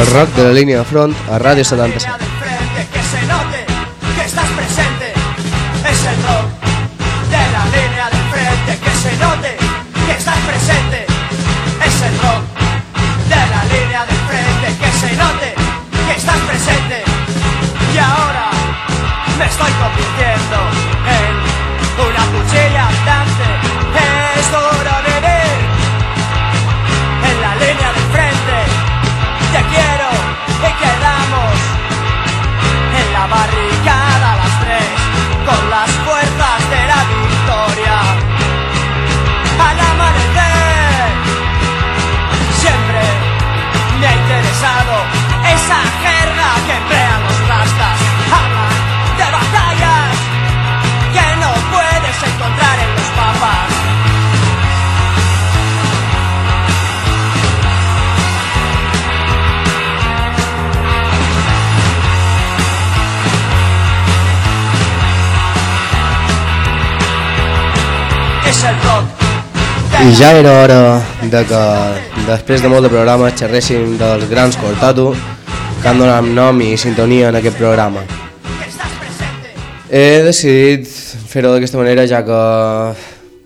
al rock de la línea de Front a Radio 77. I ja era hora de que després de molt de programes xerréssim dels grans Cortatu que han donat nom i sintonia en aquest programa. He decidit fer-ho d'aquesta manera ja que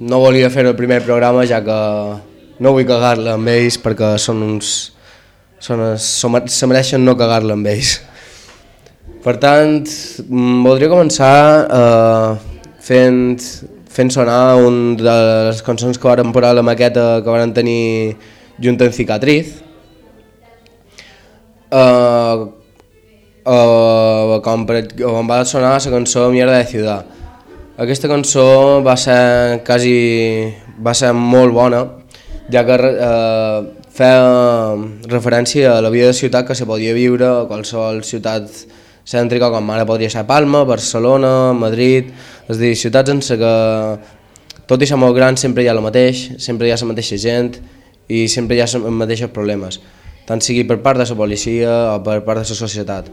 no volia fer el primer programa ja que no vull cagar-la amb ells perquè són uns... Són, som, se mereixen no cagar-la amb ells. Per tant, mm, voldria començar eh, fent, fent sonar un de les cançons que varen posar a la maqueta que varen tenir junt en Cicatriz. Uh, uh, com, per, va sonar la cançó Mierda de Ciudad. Aquesta cançó va ser quasi va ser molt bona, ja que uh, feia referència a la vida de ciutat que se podia viure a qualsevol ciutat cèntrica com ara podria ser Palma, Barcelona, Madrid, és a dir, ciutats en què tot i ser molt gran sempre hi ha el mateix, sempre hi ha la mateixa gent i sempre hi ha els mateixos problemes, tant sigui per part de la policia o per part de la societat.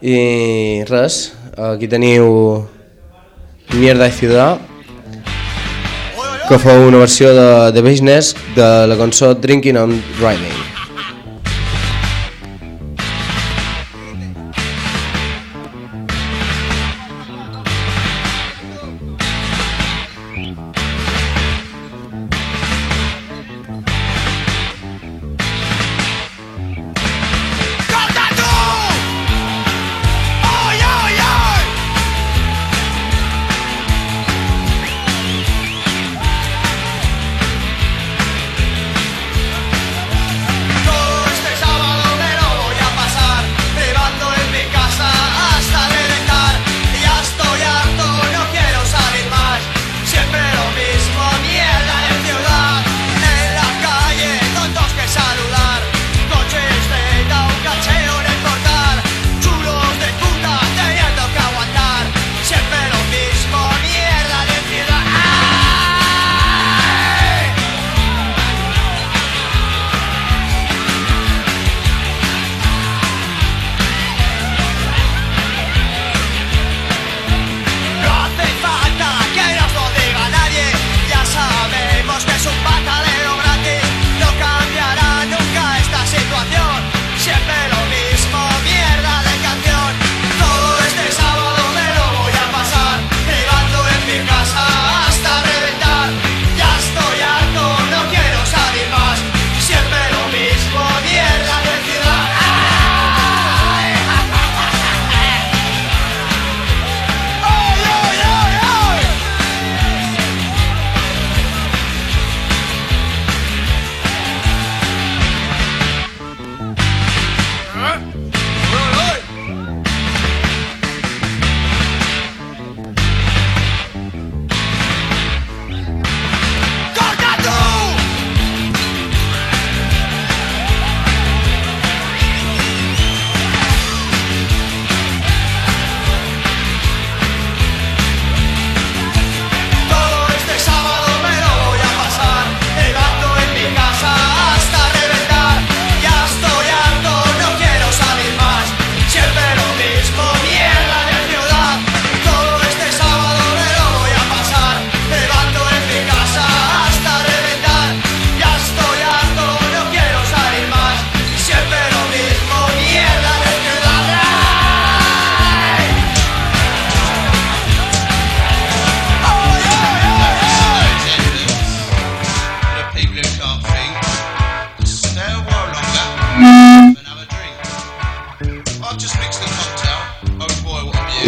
I res, aquí teniu Mierda de Ciudad, que fa una versió de, de Business de la cançó Drinking and Driving.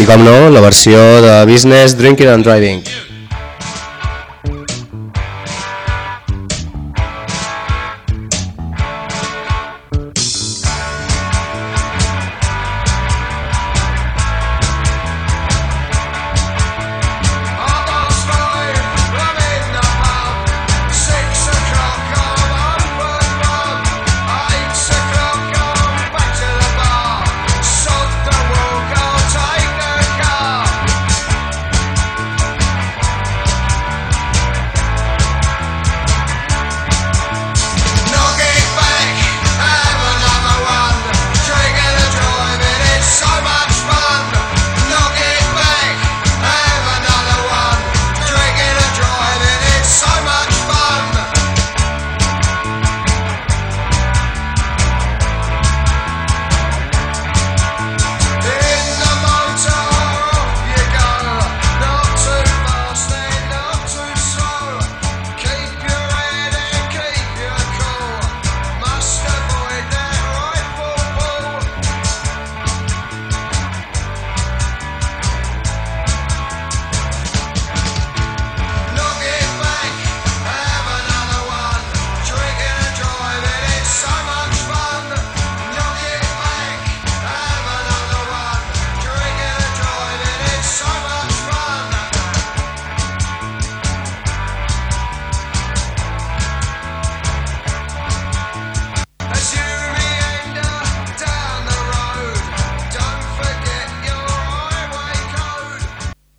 I com no, la versió de Business, Drinking and Driving.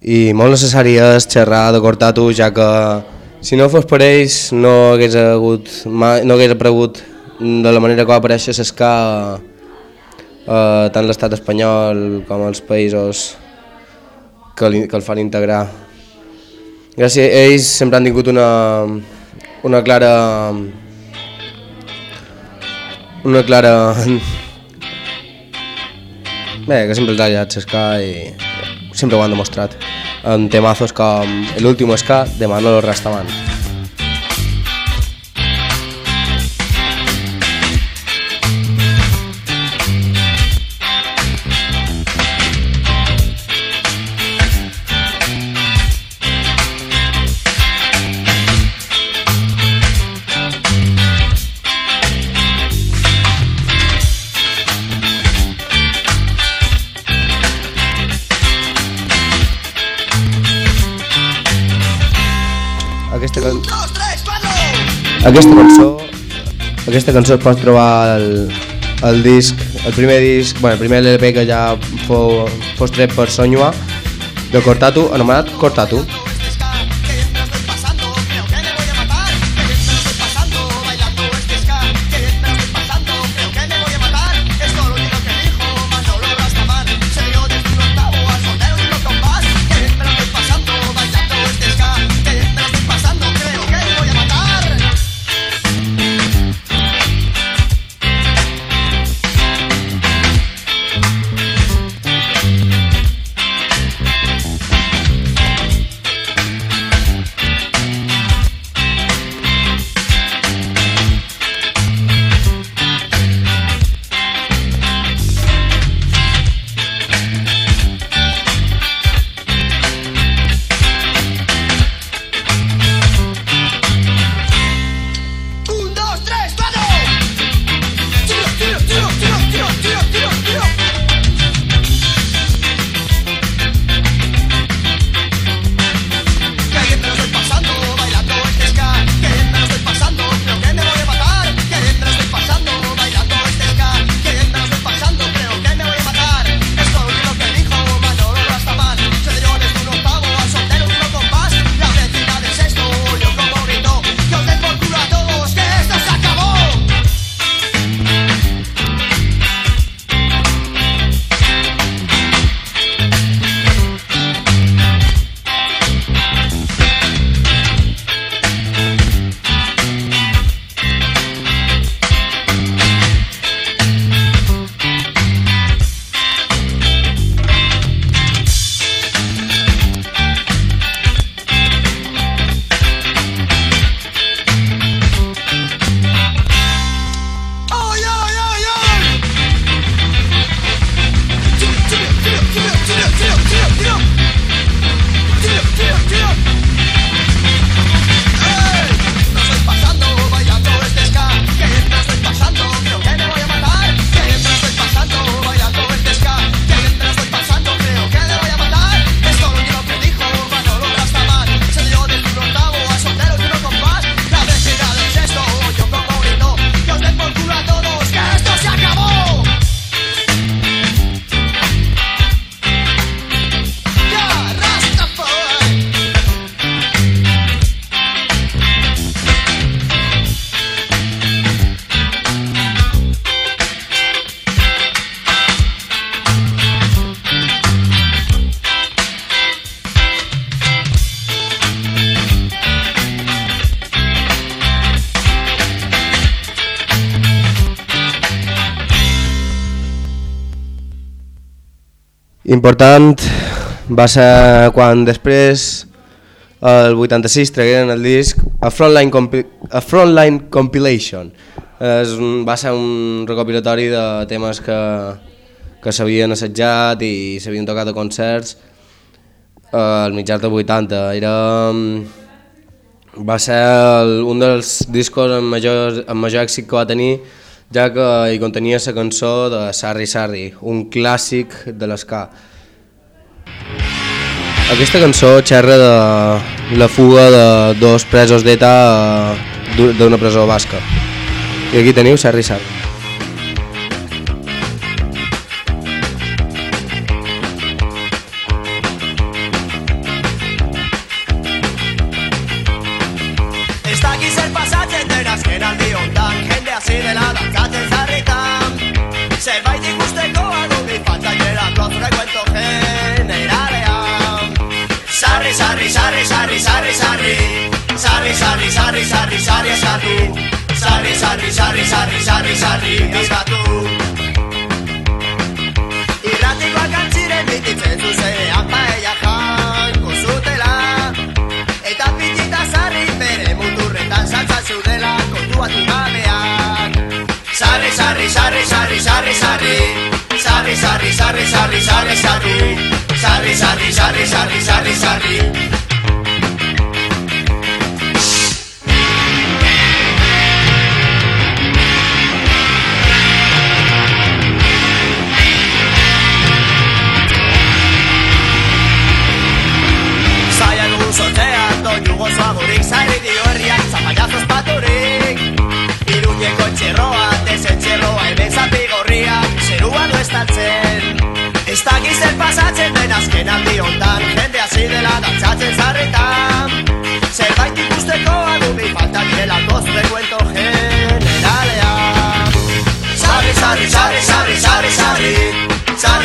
I molt necessari és xerrar de Cortatu ja que si no fos per ells no hagués hagut mai, no hagués aparegut de la manera que va aparèixer l'esca eh, tant l'estat espanyol com els països que, li, que el fan integrar. Gràcies ells sempre han tingut una, una clara una clara bé, que sempre els ha agradat l'esca i sempre ho han demostrat en temazos com El ska de Manolo Rastaman. Aquesta, can... aquesta cançó aquesta cançó es pot trobar al, al disc, el primer disc, bueno, el primer LP que ja fou, fos tret per Sonyua de Cortatu, anomenat Cortatu. Important va ser quan després el 86 tragueren el disc a Frontline, Compi a Frontline Compilation. Un, va ser un recopilatori de temes que, que s'havien assetjat i s'havien tocat a concerts al mitjà dels 80. Era, va ser el, un dels discos amb major, amb major èxit que va tenir ja que hi contenia la cançó de Sarri Sarri, un clàssic de l'esca. Aquesta cançó xerra de la fuga de dos presos d'ETA d'una presó basca. I aquí teniu Sarri. sarri,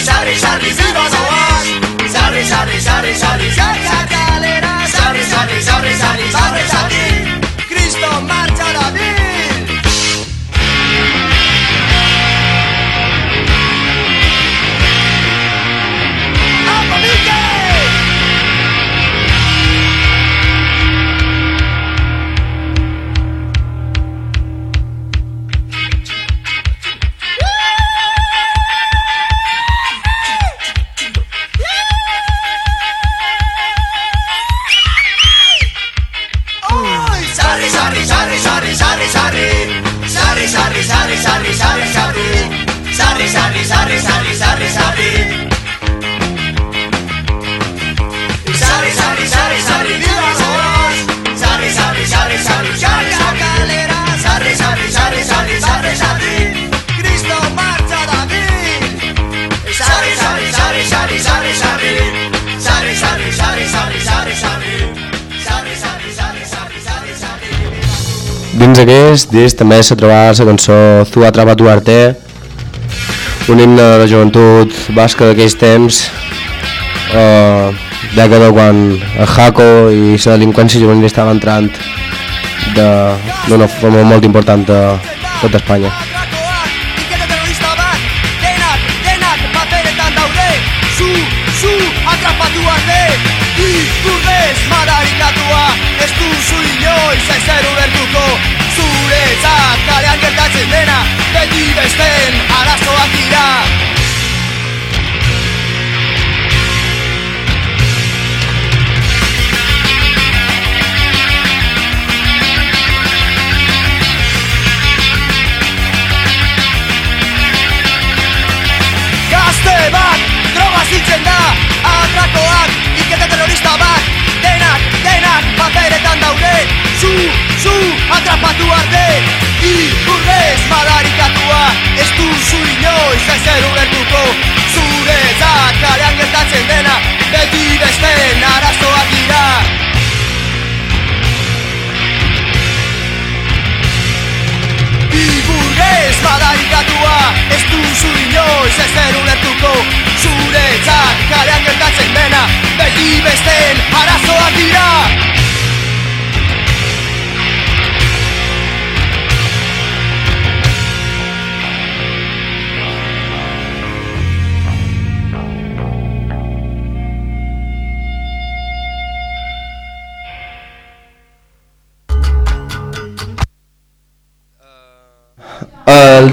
sarri, Cristo marcha la Dins aquest disc també s'ha trobat la cançó Tu atrapa tu arte, un himne de la joventut basca d'aquells temps, eh, dècada quan el Jaco i la delinqüència juvenil estava entrant d'una forma molt important a tot Espanya. Zu, zu, atrapatu arte. Ikurrez madarikatua Ez duzu inoiz ez zer ulertuko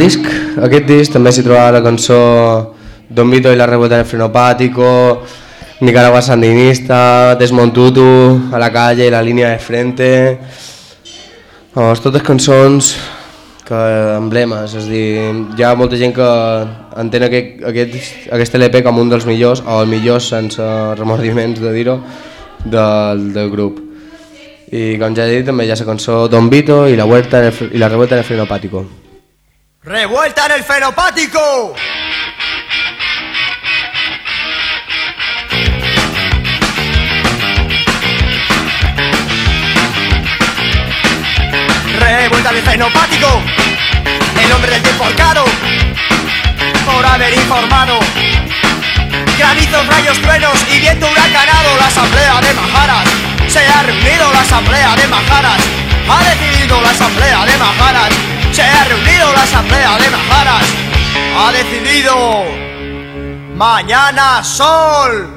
disc, aquest disc també s'hi trobava la cançó Don Vito i la rebota en el frenopático, Nicaragua sandinista, Desmond Tutu, A la calle, La línia de frente... Vamos, totes cançons que emblemes, és a dir, hi ha molta gent que entén aquest, aquest, aquest LP com un dels millors, o el millor sense remordiments de dir-ho, del, del grup. I com ja he dit, també hi ha la cançó Don Vito i la, huerta i la revuelta en el frenopático. ¡Revuelta en el fenopático! Revuelta en el fenopático. El hombre del tiempo Por haber informado. Granizos, rayos, truenos y viento huracanado. La asamblea de Majaras. Se ha reunido la asamblea de Majaras. Ha decidido la asamblea de Majaras Se ha reunido la asamblea de Majaras Ha decidido Mañana Sol.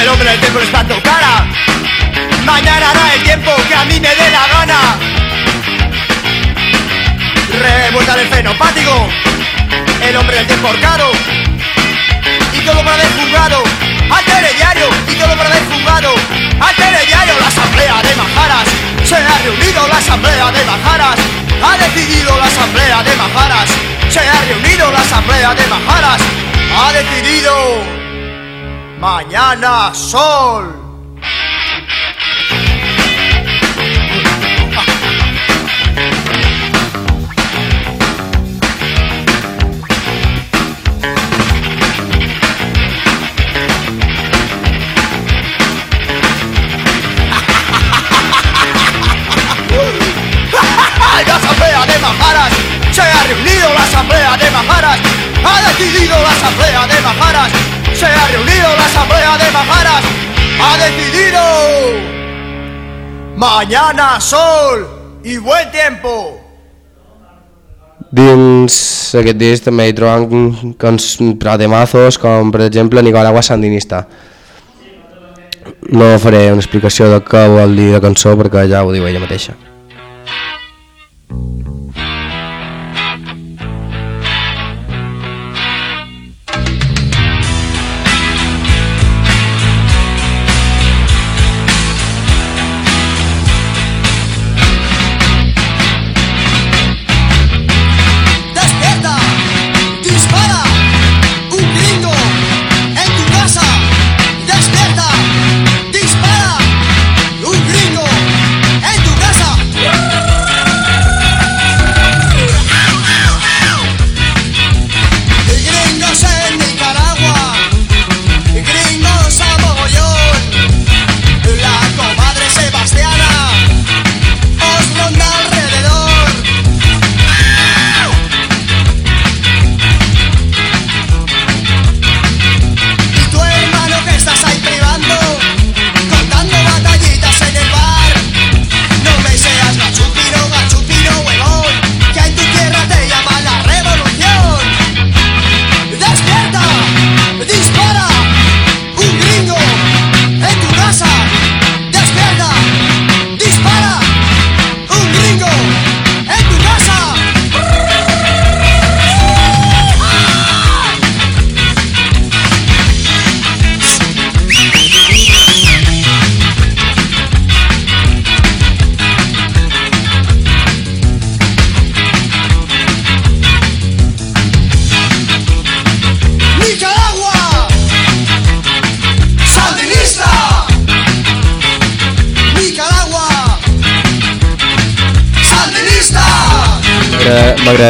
El hombre del tiempo les plantó cara. Mañana hará el tiempo que a mí me dé la gana. Revuelta del fenopático. El hombre del tiempo horcado Y todo para haber jugado Al telediario. Y todo para haber jugado Al asamblea de Majaras. Ha decidido la asamblea de Majaras. Se ha reunido la asamblea de Majaras. Ha decidido Mañana Sol Se ha reunido la asamblea de Majaras Ha decidido la asamblea de Majaras Se ha reunido la asamblea de Majaras Ha decidido. Mañana sol y buen tiempo. Dins aquest disc també hi trobem cons pratemazos com per exemple Nicaragua Sandinista. No faré una explicació de què vol dir la cançó perquè ja ho diu ella mateixa.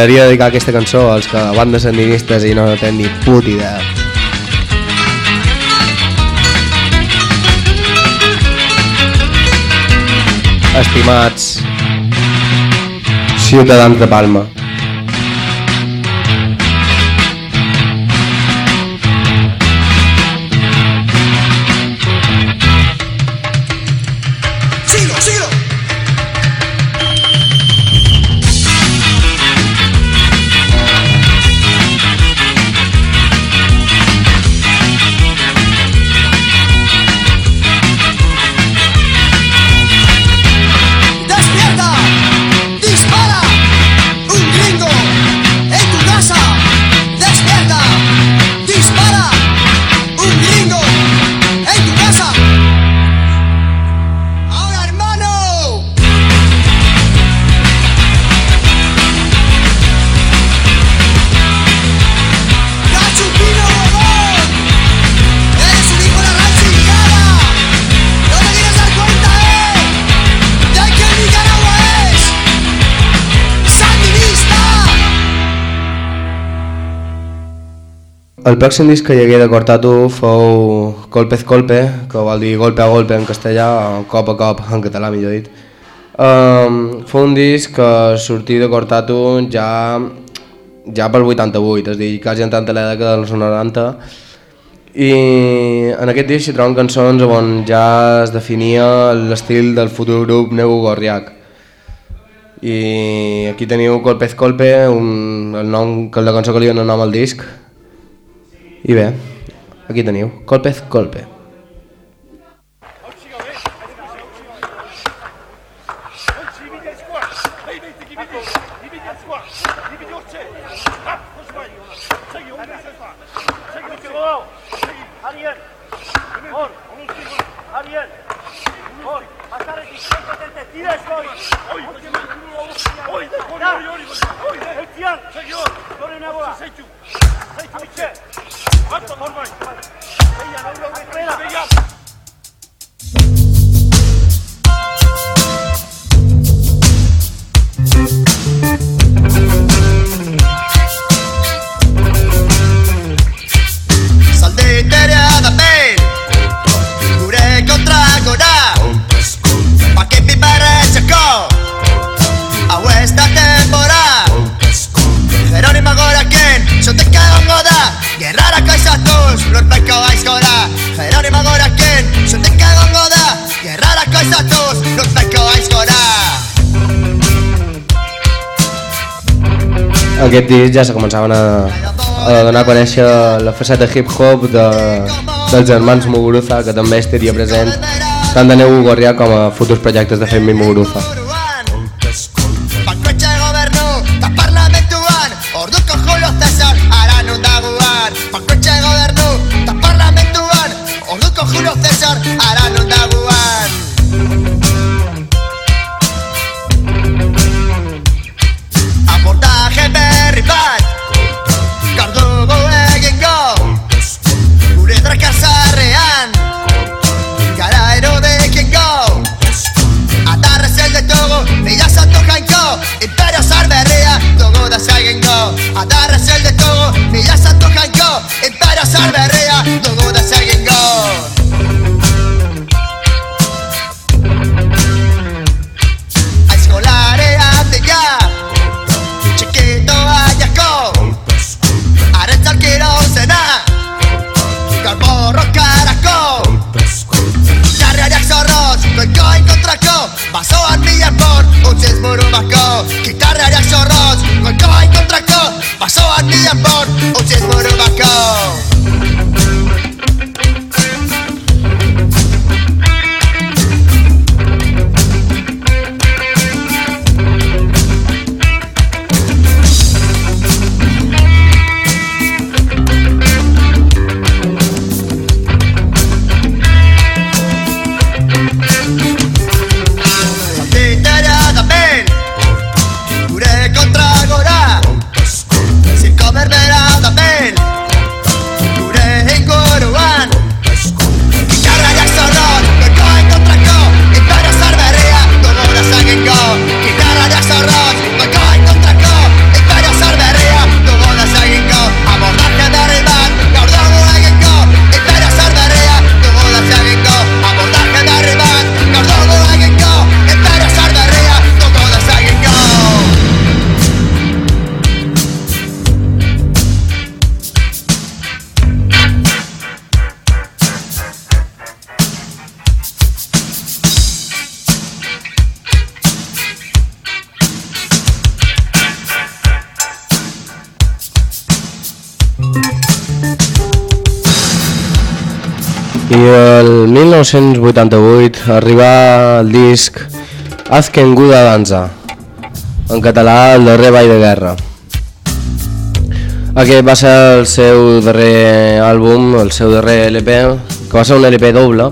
M'agradaria dedicar aquesta cançó als que van de sandinistes i no tenen ni puta idea. Estimats ciutadans de Palma, El pròxim disc que hi hagué de Cortatu fou Colpez Colpe, que vol dir golpe a golpe en castellà, cop a cop en català millor dit. Um, fou un disc que sortí de Cortatu ja, ja pel 88, és a dir, quasi en tanta la dècada dels 90, i en aquest disc s'hi troben cançons on ja es definia l'estil del futur grup Nego Gorriac. I aquí teniu Colpez Colpe, un, el nom, la cançó que li dona nom al disc, i bé, aquí teniu, Colpez Colpe. Aquest disc ja se començaven a, a donar a conèixer la faceta hip-hop de, dels germans Muguruza, que també estaria present tant de Neu Gorrià com a futurs projectes de Femi Muguruza. Bankotxe El 1988 arriba el disc Azken Guda Danza, en català el darrer ball de guerra. Aquest va ser el seu darrer àlbum, el seu darrer LP, que va ser un LP doble,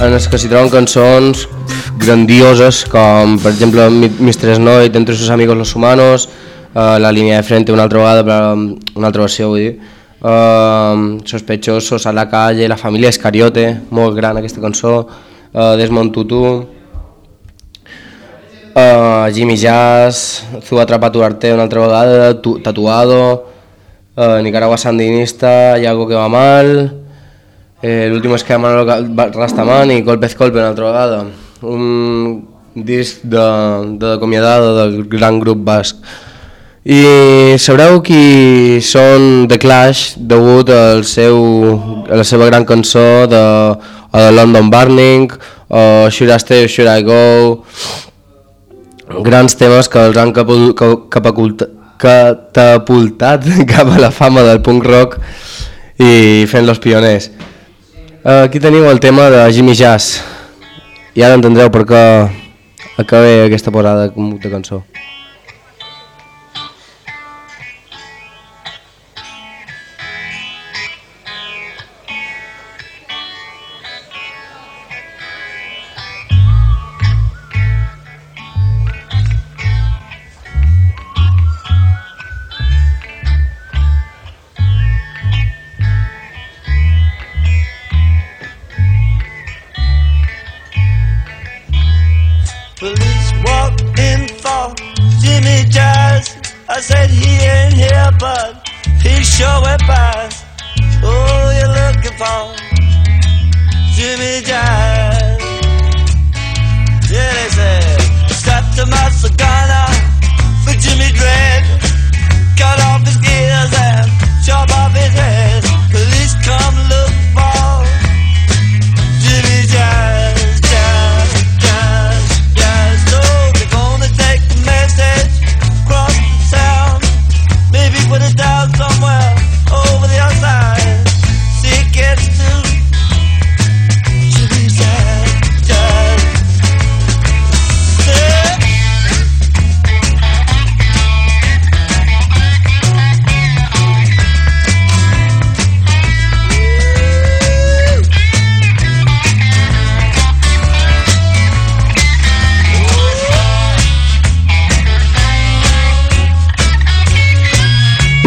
en el que s'hi troben cançons grandioses com per exemple Mistress Noit, Entre sus amigos los humanos, uh, La línia de frente una altra vegada, una altra versió vull dir, uh, Sospechosos, A la calle, La família Escariote, molt gran aquesta cançó, uh, Desmond Tutu, uh, Jimmy Jazz, tu arte una altra vegada, tu, Tatuado, uh, Nicaragua Sandinista, Hi ha algo que va mal, eh, l'últim és que Manolo Rastaman i Colpez Colpe una altra vegada, un disc de, de acomiadada del gran grup basc. I sabreu qui són The Clash degut al seu, a la seva gran cançó de, de London Burning, o Should I Stay or Should I Go, grans temes que els han catapultat cap a la fama del punk rock i fent los pioners. Aquí teniu el tema de Jimmy Jazz i ara entendreu per què acabé aquesta posada de cançó. I said he ain't here, but he sure went by. Oh, you're looking for Jimmy Jazz. Yeah, they said, strapped up a gunner for Jimmy Dread.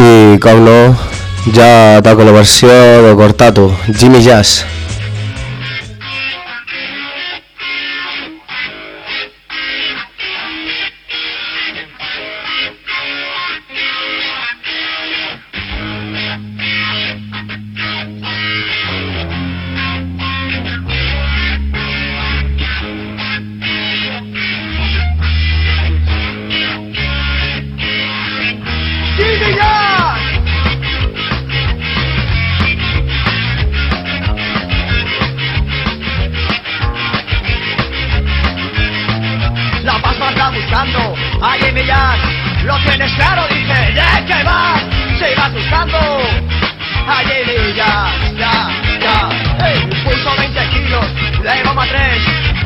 I com no, ja toca la versió de Cortato, Jimmy Jazz.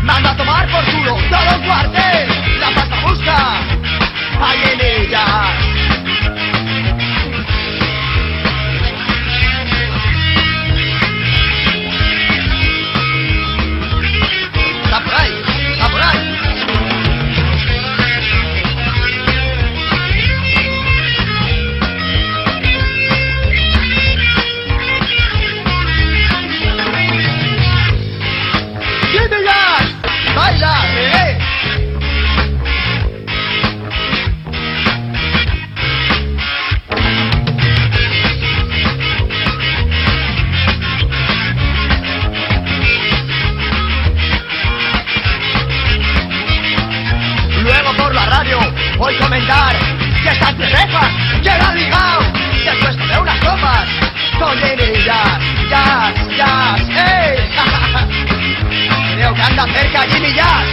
Manda a tomar por culo todos los guardes. La pasta busca hay en ella. Voy a comentar que esta cerveza llega ligado después de unas copas con Jimmy Jazz, Jazz, Jazz, ¡Ey! Creo que anda cerca Jimmy Jazz.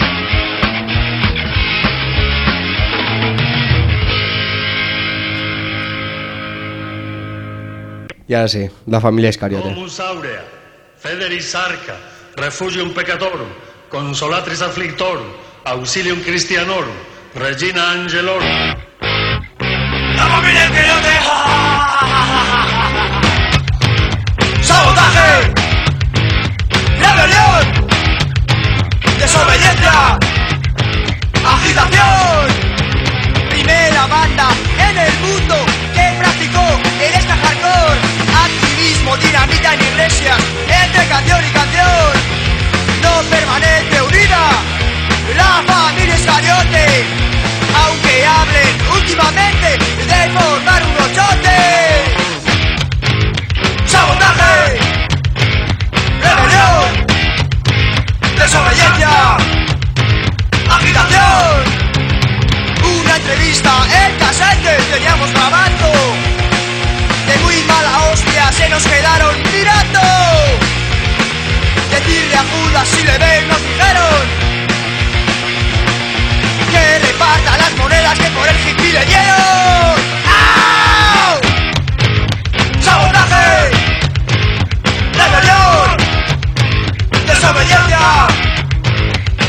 I ara sí, la família Iscariote. Homo saurea, Federis Arca, Refugium Peccatorum, Consolatris Afflictorum, Auxilium Christianorum, Regina Angelorum. ¡La familia que no te... ¡Sabotaje! ¡Rebelión! ¡Desobediencia! ¡Agitación! Primera banda en el mundo que practicó el ska hardcore Activismo, dinamita en iglesias Entre canción y canción No permanece unida La familia Iscariote Aunque hablen últimamente de formar un ochote ¡Sabotaje! ¡Rebelión! ¡Desobediencia! ¡Agitación! Una entrevista en casete teníamos grabando De muy mala hostia se nos quedaron mirando Decirle a Judas si le ven nos dijeron las que por el hippie le dieron ¡Au! ¡Sabotaje! ¡Rebelión! ¡Desobediencia!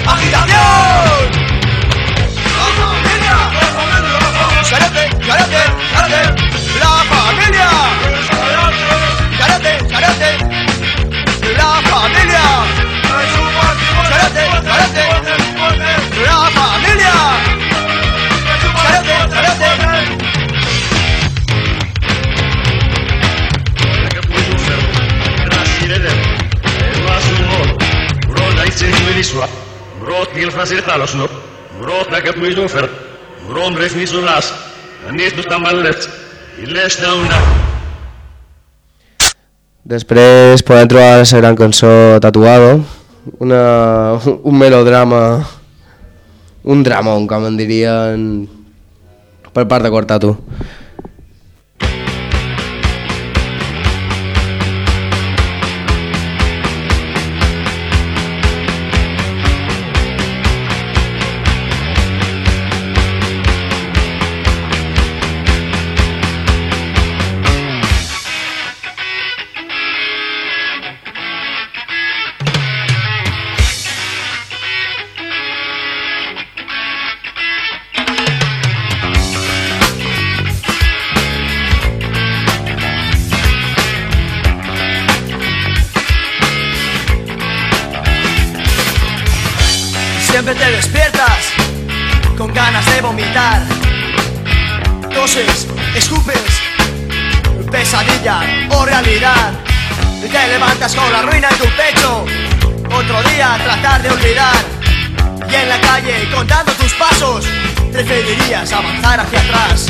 ¡Agitación! ¡Charote, charote, I. Després podem trobar la gran cançó Tatuado, una, un melodrama, un dramón, com en dirien per part de Cortatu. Escupes, pesadilla o realidad. Te levantas con la ruina en tu pecho. Otro día tratar de olvidar. Y en la calle contando tus pasos, preferirías avanzar hacia atrás.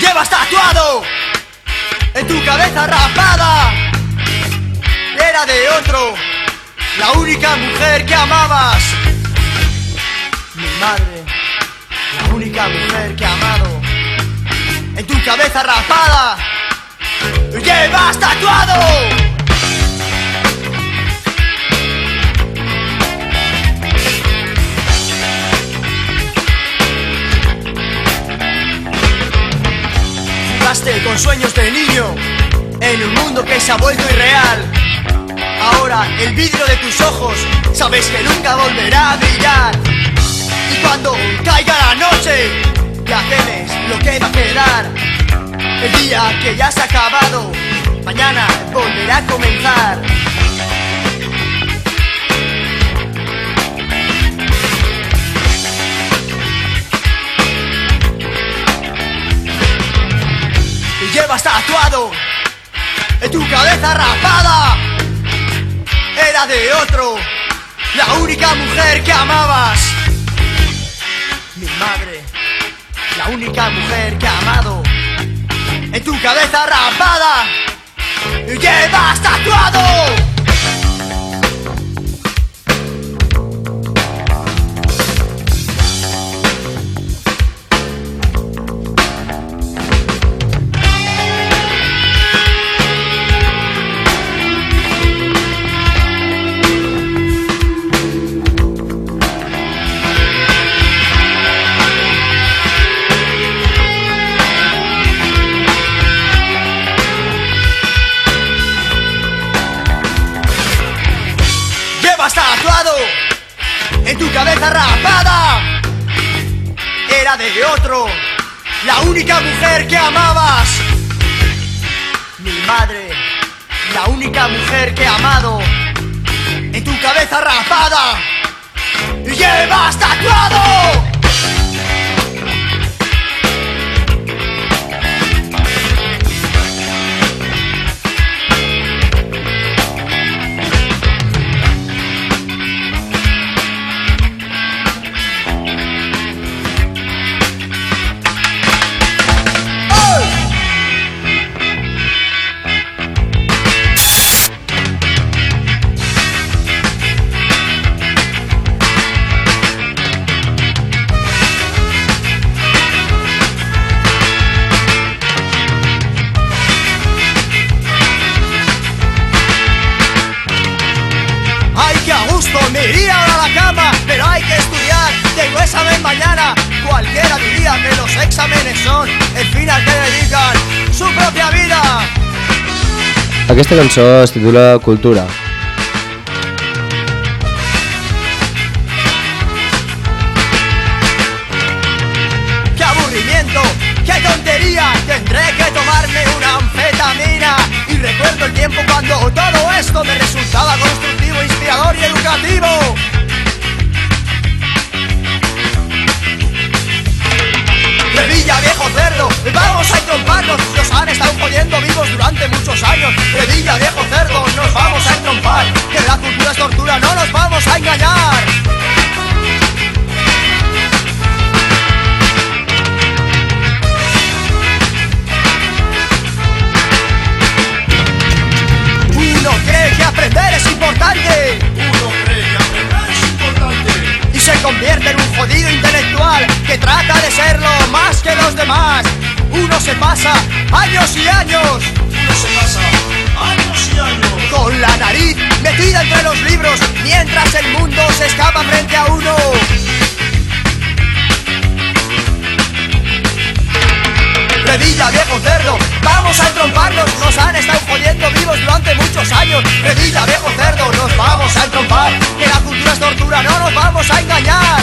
Llevas tatuado en tu cabeza rapada. Era de otro, la única mujer que amabas. Mi madre, la única mujer que he amado. En tu cabeza rapada, llevas tatuado. Con sueños de niño en un mundo que se ha vuelto irreal. Ahora el vidrio de tus ojos sabes que nunca volverá a brillar. Y cuando caiga la noche, ya tienes lo que va a quedar. El día que ya se ha acabado, mañana volverá a comenzar. y llevas tatuado en tu cabeza rapada. Era de otro, la única mujer que amabas. Mi madre, la única mujer que ha amado. En tu cabeza rapada, llevas tatuado única mujer que amabas. Mi madre, la única mujer que he amado. En tu cabeza rapada llevas tatuado. Aquesta cançó es titula Cultura. ¡Qué aburrimiento! ¡Qué tontería! Tendré que tomarme una anfetamina. Y recuerdo el tiempo cuando todo esto me resultaba constructivo, inspirador y educativo. Vamos a entromparnos Nos han estado jodiendo vivos durante muchos años. Revilla, viejo cerdo, nos vamos a entrompar. Que la cultura es tortura, no nos vamos a engañar se pasa años y años. Uno se pasa años y años. con la nariz metida entre los libros mientras el mundo se escapa frente a uno. Revilla, viejo cerdo, vamos a entromparnos. Nos han estado jodiendo vivos durante muchos años. Revilla, viejo cerdo, nos vamos a entrompar. Que la cultura es tortura, no nos vamos a engañar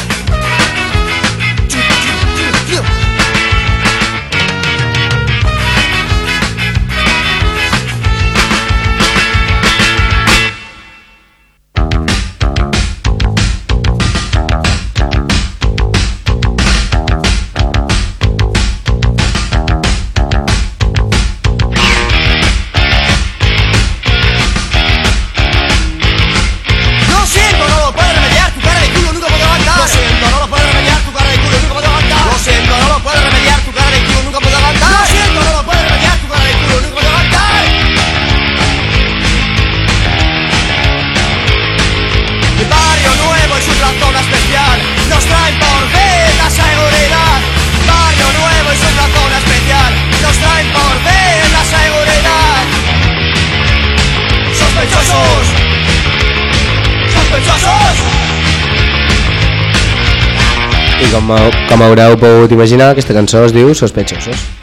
com, haureu pogut imaginar, aquesta cançó es diu Sospechosos.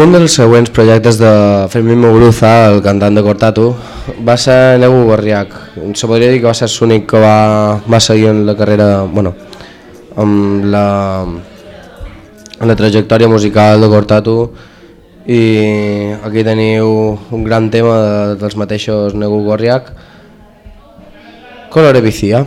Un dels següents projectes de Fermín Muguruza, el cantant de Cortatu, va ser Negu Gorriac. Se podria dir que va ser l'únic que va, va seguir en la carrera, bueno, amb la, amb la trajectòria musical de Cortatu i aquí teniu un gran tema de, dels mateixos Negu Gorriac, Colore Vicia.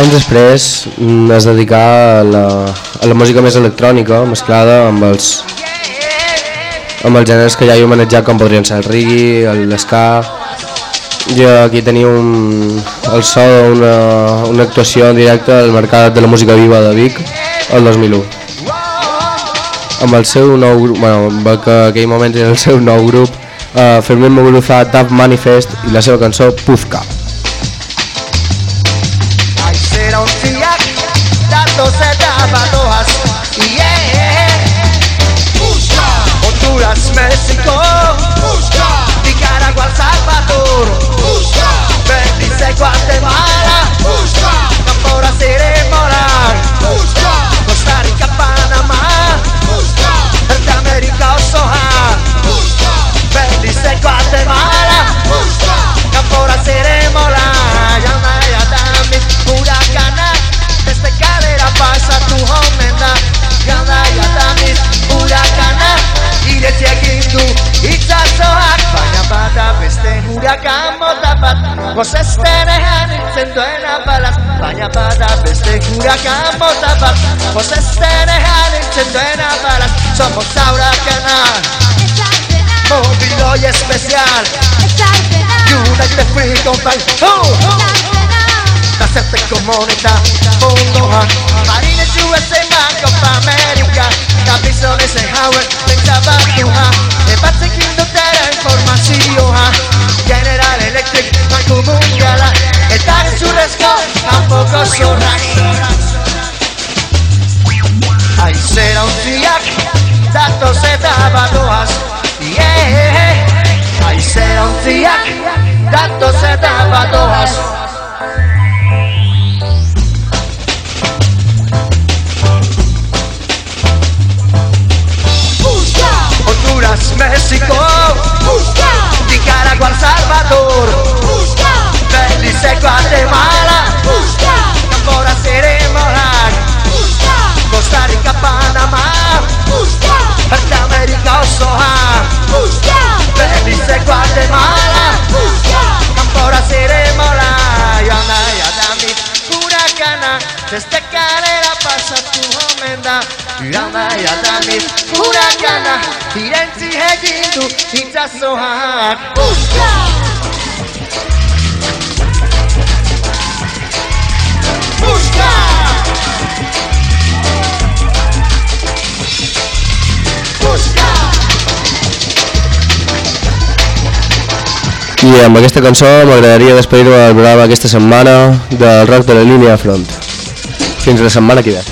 Anys després mm, es dedicà a la, a la música més electrònica, mesclada amb els, amb els gèneres que ja he manejat com podrien ser el reggae, l'esca i aquí teniu un, el so d'una una actuació en directe al Mercat de la Música Viva de Vic el 2001 amb el seu nou grup, bueno, que en aquell moment era el seu nou grup uh, Fermín Muguruza, Dub Manifest i la seva cançó Puzca bat. Gozestenean itzenduen balaz. Baina bada beste hurakan mota bat. Gozestenean itzenduen balaz. Somos huracana. Móvil y especial. United Free Company. Oh, hacerte comunità Bondohan Marines USA Bank of America gizonezen hauek pentsabatu ha Epatzekin dutera informazio ha General Electric banku mundiala Eta gizurrezko kanpoko zorrak Aizera untziak datoz eta badoaz Aizera untziak datoz eta badoaz yeah, yeah. México, Nicaragua, Salvador, Belice, Guatemala, Camora, Morar, Costa Rica, Panamá, Norteamérica, Soja, Belice, Guatemala, gana Beste kalera pasatu homen da Iramaia damiz Huragana Irentzi egin du Itzazoak Uska! Uska! Uska! I amb aquesta cançó m'agradaria despedir-me del programa aquesta setmana del rock de la línia front. Fins la setmana que ve.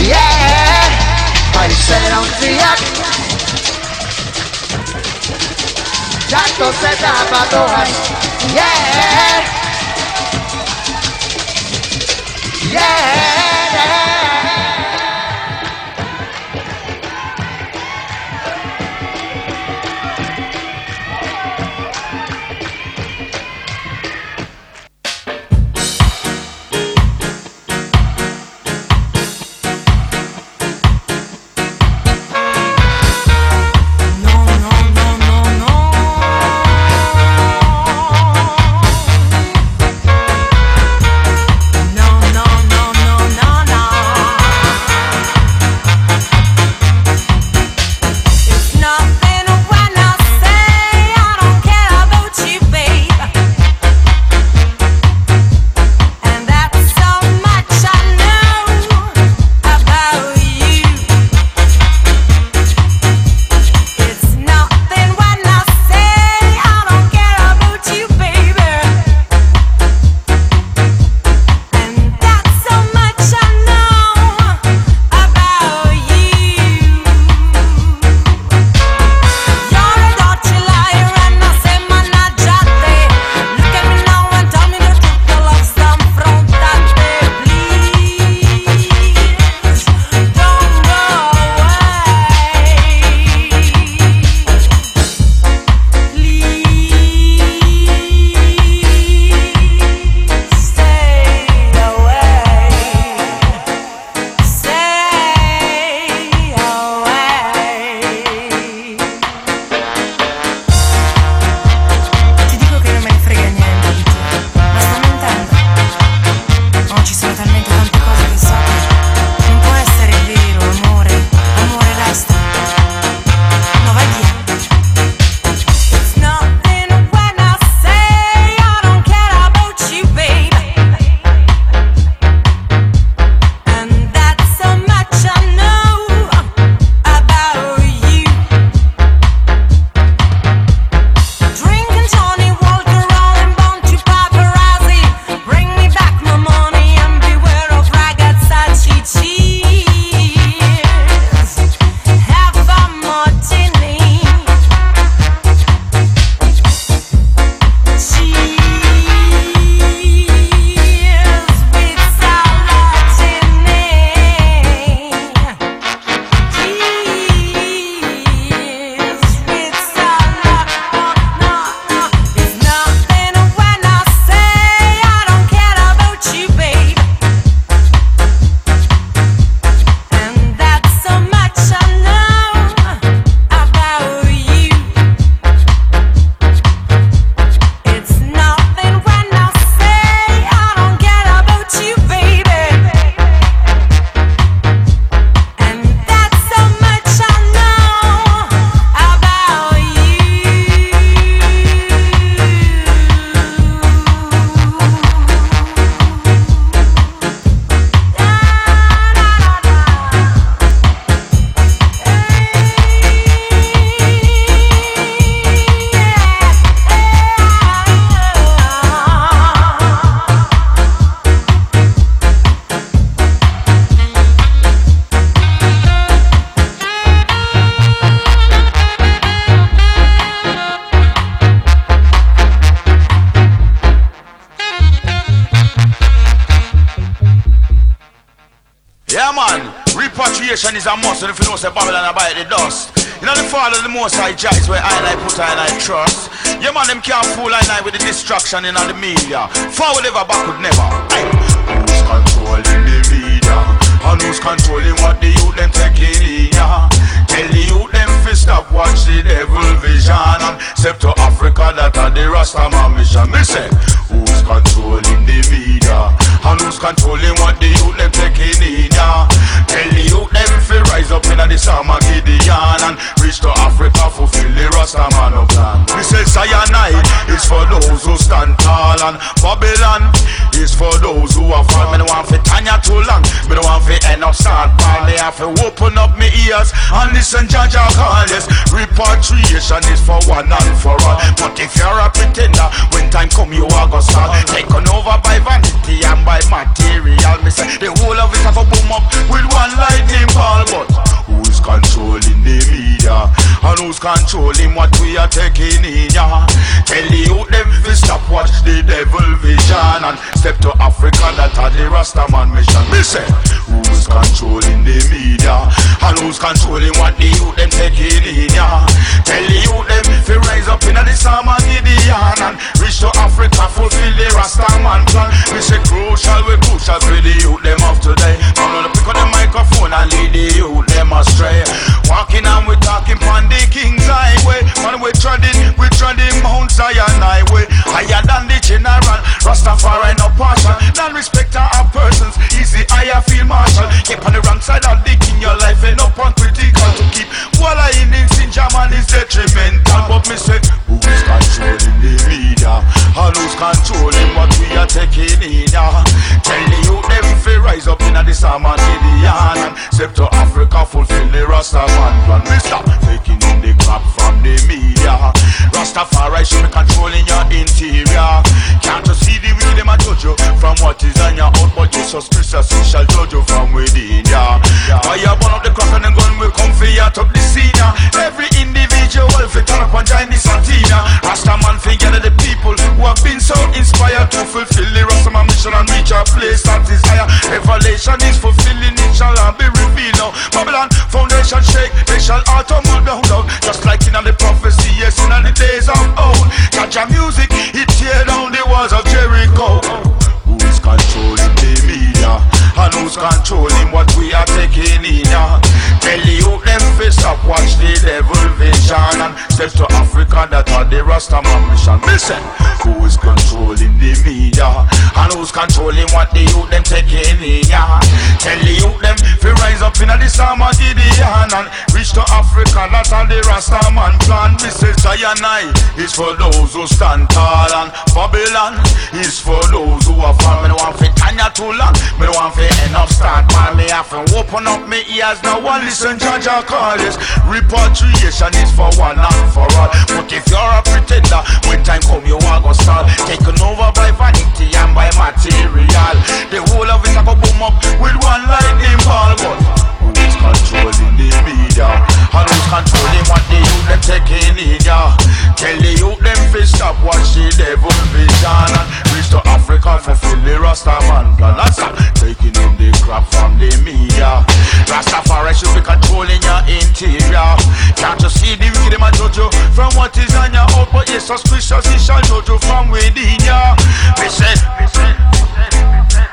Yeah. szeronci jak Jak to se dáva dohaň Yeah. Yeah. Man, repatriation is a must, and if you know, say Babylon, I buy the dust. You know, the fall of the most high judge where I like put I like trust. Yeah, man, them can't fool I like with the distraction in all the media. Forward ever, backward never. Who's controlling the media? And who's controlling what the youth them taking in, yeah? Tell the youth them fi stop watch the devil vision and step to Africa that are the Rastaman mission. Me say, who's controlling the media? And who's controlling what the youth them taking in, yeah? Tell the youth them fi rise up in the Sama Gideon and reach to Africa, fulfill the Rastaman plan. Me say, cyanide is for those who stand tall and Babylon is for those who are fall. Me no want fi Tanya too long. Me no want fi end up start ball. Me have to open up me ears and listen Jaja call. Yes, repatriation is for one and for all. But if you're a pretender, when time come you are gonna start taken over by vanity and by material. Me say the whole of it have a boom up with one lightning ball all but who's controlling the media and who's controlling what we are taking in? Yeah, tell the youth them fi stop watch the devil vision and step to Africa that are the Rastaman mission. Me say who's controlling the media and who's controlling what the youth them taking in? Yeah, tell the youth them fi rise up in the Sama Gideon and reach to Africa fulfill the Rastaman plan. Me say crucial we crucial for the youth them of today. Man on pick up the microphone and lead the youth them astray. Walking and we talking pon the King's Highway. Man we treading we treading Mount Zion Highway. Higher than the general. Rastafari no partial. Non respecter of persons. Easy higher field marshal. Keep on the wrong side of the king. Your life ain't up on critical to keep. Walla in the sin German is detrimental. But me say who's controlling the media? And who's controlling what we are taking in? Tell the youth them fi rise up in the Gideon and Rastaman plan. Me stop taking in the crap from the media. Rastafari should be controlling your interior. Can't you see the wicked them a judge you from what is on your out, but Jesus Christ he shall judge you from within. Yeah. Fire burn up the crack and the gun will come for you top the scene. yeah. Every individual fi turn up and join the Santina. Rastaman fi gather the people who have been so inspired to fulfill the Rastaman mission and reach a place is higher. Revelation is fulfilling it shall be revealed now. Babylon foundation shake, they shall all tumble down, down. Just like in the prophecy, yes, in the days of old. Catch your music, it tear down the walls of Jericho. Who's controlling the media? And who's controlling what we are taking in? Tell youth them face up, watch the devil vision and step to Africa that are the Rastaman mission. Listen, who is controlling the media? And who's controlling what the youth them taking in? Yeah? Tell the youth them fi rise up in the Sama Gideon and reach to Africa that are the Rastaman plan. Mrs. Zion is for those who stand tall and Babylon is for those who are fall. Me no want fi Tanya too long. Me no want fi end up start man. Me have to open up me ears now and listen. Jaja call this repatriation is for one and for all. But if you're a pretender, when time come you are gonna start taken over by vanity and by material. The whole of it a go boom up with one lightning ball. But controlling the media? And who's controlling what the youth them taking in? Yeah. Tell the youth them fi stop watch the devil vision and reach to Africa fulfill the Rastaman plan. That's all. Taking in the crap from the media. Rastafari should be controlling your interior. Can't you see the wicked a judge you from what is on your out? But yes, suspicious he shall judge you from within ya. Me say, me say, me say,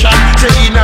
Saying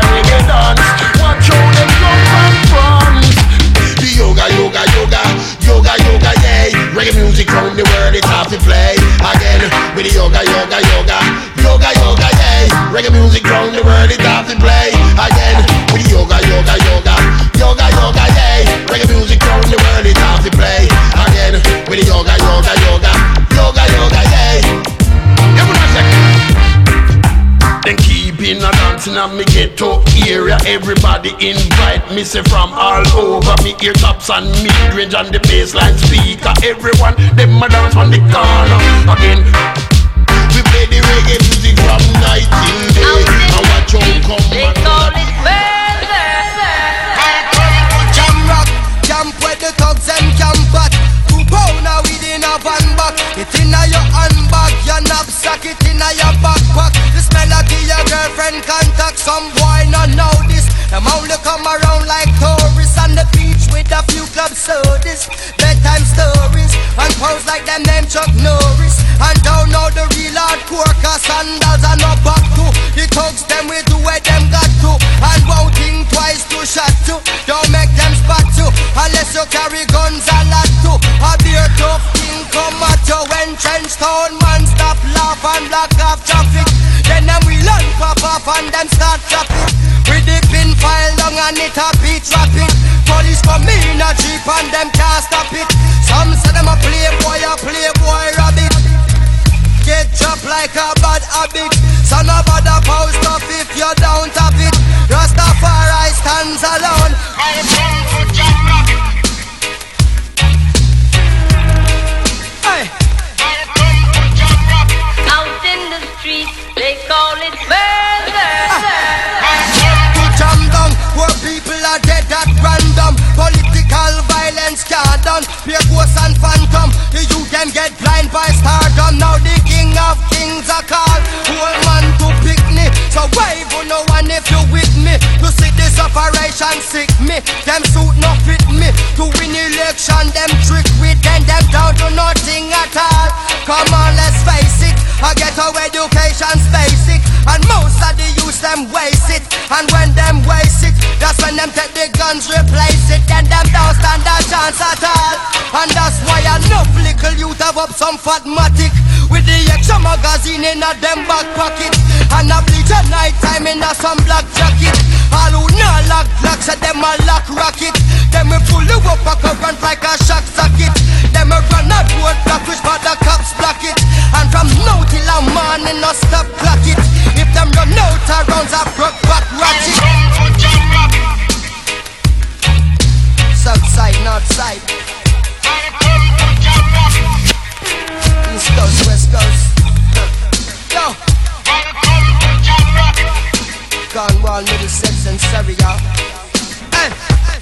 Everybody invite. Me say from all over Me ear tops and mid-range and the bassline speaker. Everyone, them a dance on the corner. Again, we play the reggae music from night till day. And watch how come They and call it murder. Jam rock, camp where the thugs and back. It inna your handbag, your knapsack It inna your backpack. This melody your girlfriend contact Some boy not know this Them only come around like tourists On the beach with a few club sodas. Bedtime stories And pose like them name Chuck Norris. And don't know the real hardcore Cause sandals are not back to The thugs them with the way them got to. And won't think twice to shot to. Don't make them spot you Unless you carry guns a lot to. A tough come at you When trench town man stop laugh and block off traffic. Then them we learn pop off and them start trap it With the pin file long and it a beat rapid Police come in a jeep and them can't stop it. Some say them a playboy, a playboy rabbit. Get chopped like a bad habit. Son of a post up if you don't have it? Rastafari stands alone Out in the streets, they call it murder. Guns replace it Then them don't stand a chance at all. And that's why enough little youth have up some fatmatic. With the extra magazine in a them back pocket. And a bleach at night time in a some black jacket. All who not lock lock say them a lock rocket. Them we pull you up a current like a shock socket. Them a run a road block which for the cops block it. And from now till a morning no stop clock it. If them run out of rounds I broke back ratchet South side, side. East coast, west coast. Yo. Cornwall, Middlesex and Surrey, y'all Hey